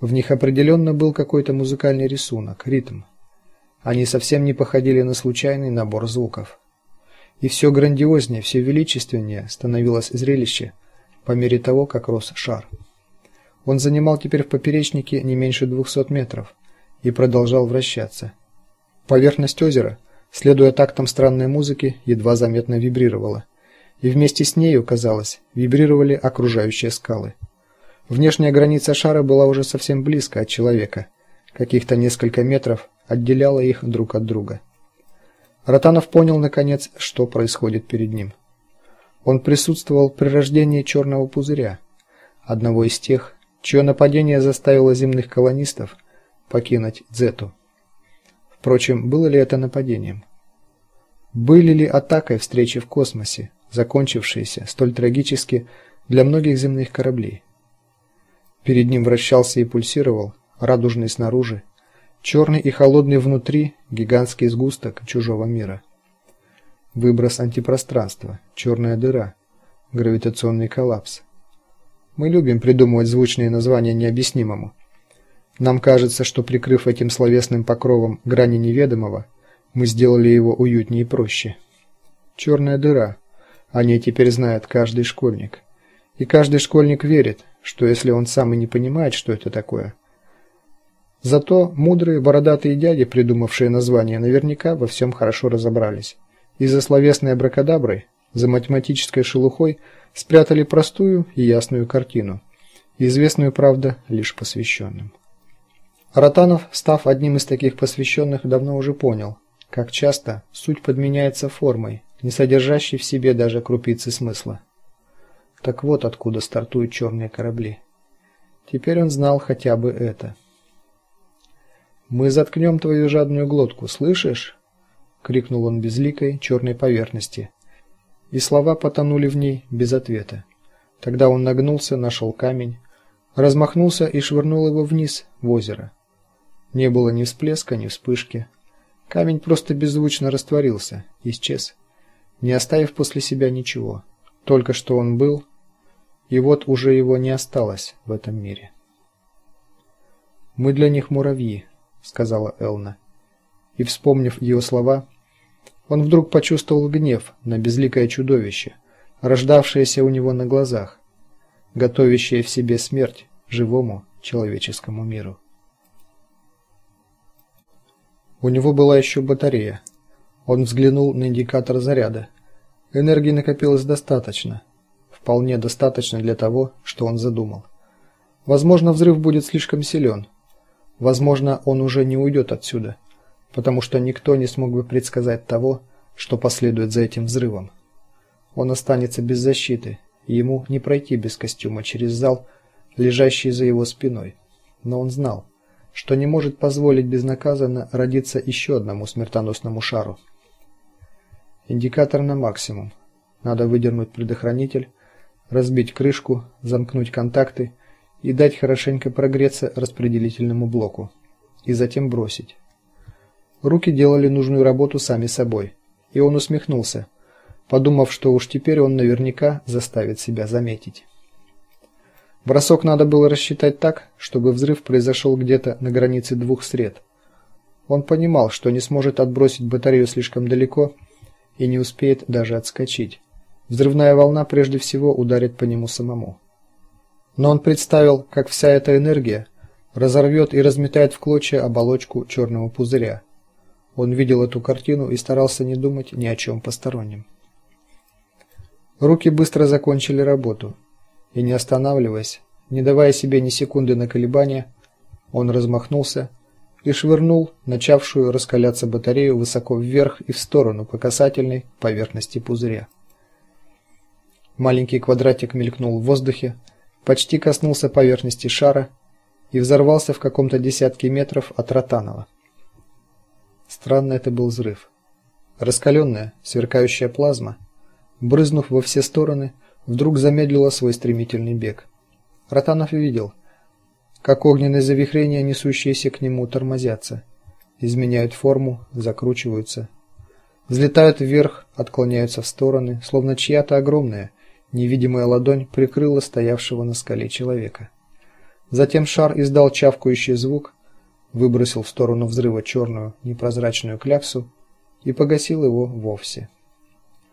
В них определенно был какой-то музыкальный рисунок, ритм. Они совсем не походили на случайный набор звуков. И все грандиознее, все величественнее становилось зрелище по мере того, как рос шар. Он занимал теперь в поперечнике не меньше двухсот метров и продолжал вращаться. Поверхность озера, следуя тактам странной музыки, едва заметно вибрировала, и вместе с нею, казалось, вибрировали окружающие скалы. Внешняя граница шара была уже совсем близко от человека. Каких-то несколько метров отделяло их друг от друга. Ротанов понял наконец, что происходит перед ним. Он присутствовал при рождении черного пузыря, одного из тех, чье нападение заставило земных колонистов покинуть Дзету. Впрочем, было ли это нападением? Были ли атакой встречи в космосе, закончившиеся столь трагически для многих земных кораблей? Перед ним вращался и пульсировал, радужный снаружи, черный и холодный внутри гигантский сгусток чужого мира. Выброс антипространства, черная дыра, гравитационный коллапс. Мы любим придумывать звучные названия необъяснимому. Нам кажется, что прикрыв этим словесным покровом грани неведомого, мы сделали его уютнее и проще. Черная дыра. О ней теперь знает каждый школьник. И каждый школьник верит, что если он сам и не понимает, что это такое, зато мудрые бородатые дяди, придумавшие название, наверняка во всем хорошо разобрались. И за словесной абракадаброй, за математической шелухой спрятали простую и ясную картину, известную, правда, лишь посвященным. Ротанов, став одним из таких посвященных, давно уже понял, как часто суть подменяется формой, не содержащей в себе даже крупицы смысла. Так вот откуда стартуют черные корабли. Теперь он знал хотя бы это. Мы заткнем твою жадную глотку, слышишь? крикнул он безликой черной поверхности. И слова потонули в ней без ответа. Тогда он нагнулся, нашел камень, размахнулся и швырнул его вниз в озеро. Не было ни всплеска, ни вспышки. Камень просто беззвучно растворился, исчез, не оставив после себя ничего. Только что он был, и вот уже его не осталось в этом мире. Мы для них муравьи, сказала Элна. И вспомнив ее слова, он вдруг почувствовал гнев на безликое чудовище, рождавшееся у него на глазах, готовящее в себе смерть живому человеческому миру. У него была еще батарея. Он взглянул на индикатор заряда. Энергии накопилось достаточно вполне достаточно для того, что он задумал. Возможно, взрыв будет слишком силен. Возможно, он уже не уйдет отсюда, потому что никто не смог бы предсказать того, что последует за этим взрывом. Он останется без защиты, и ему не пройти без костюма через зал, лежащий за его спиной. Но он знал, что не может позволить безнаказанно родиться еще одному смертоносному шару. Индикатор на максимум. Надо выдернуть предохранитель, разбить крышку, замкнуть контакты и дать хорошенько прогреться распределительному блоку, и затем бросить. Руки делали нужную работу сами собой, и он усмехнулся, подумав, что уж теперь он наверняка заставит себя заметить. Бросок надо было рассчитать так, чтобы взрыв произошел где-то на границе двух сред. Он понимал, что не сможет отбросить батарею слишком далеко и не успеет даже отскочить. Взрывная волна прежде всего ударит по нему самому. Но он представил, как вся эта энергия разорвет и разметает в клочья оболочку черного пузыря. Он видел эту картину и старался не думать ни о чем постороннем. Руки быстро закончили работу, и не останавливаясь, не давая себе ни секунды на колебания, он размахнулся и швырнул начавшую раскаляться батарею высоко вверх и в сторону по касательной поверхности пузыря. Маленький квадратик мелькнул в воздухе, почти коснулся поверхности шара и взорвался в каком-то десятке метров от Ротанова. Странно это был взрыв. Раскаленная, сверкающая плазма, брызнув во все стороны, вдруг замедлила свой стремительный бег. Ротанов видел, как огненные завихрения, несущиеся к нему, тормозятся, изменяют форму, закручиваются, взлетают вверх, отклоняются в стороны, словно чья-то огромная Невидимая ладонь прикрыла стоявшего на скале человека. Затем шар издал чавкающий звук, выбросил в сторону взрыва черную непрозрачную кляксу и погасил его вовсе.